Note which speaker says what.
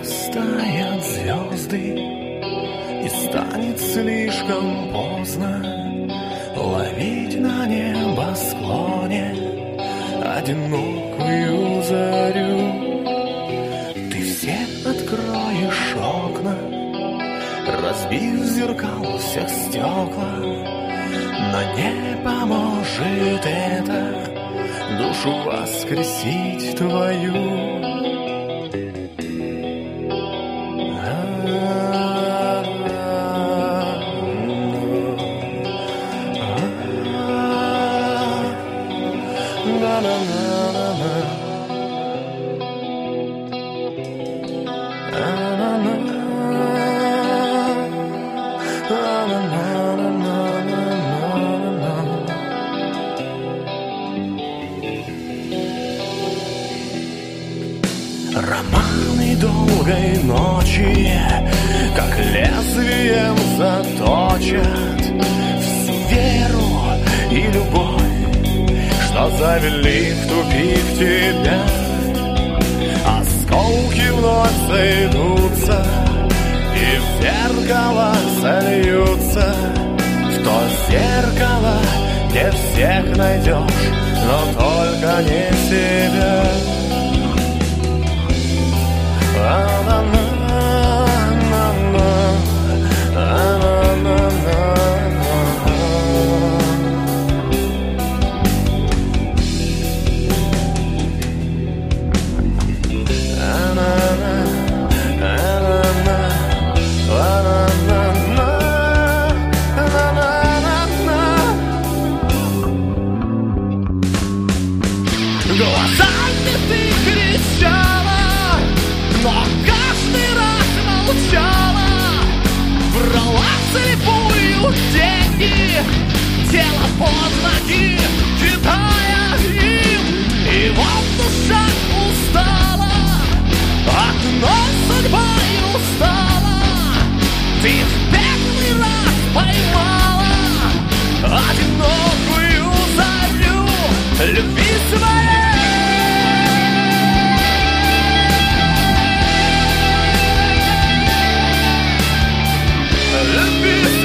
Speaker 1: растают звезды И станет слишком поздно Ловить на небосклоне Одинокую зарю Ты все откроешь окна Разбив зеркал всех стекла. Но не поможет это Душу воскресить твою Романы долгой ночи, как лезвием заточат завели в тупик тебя. Осколки вновь сойдутся и в зеркало сольются. В то зеркало, где всех найдешь, но только не себя Отзнаки Китая Рим Его душа устала Окно судьба и устала Ты в пеклый раз поймала Одинокую зарю Любви своей Любви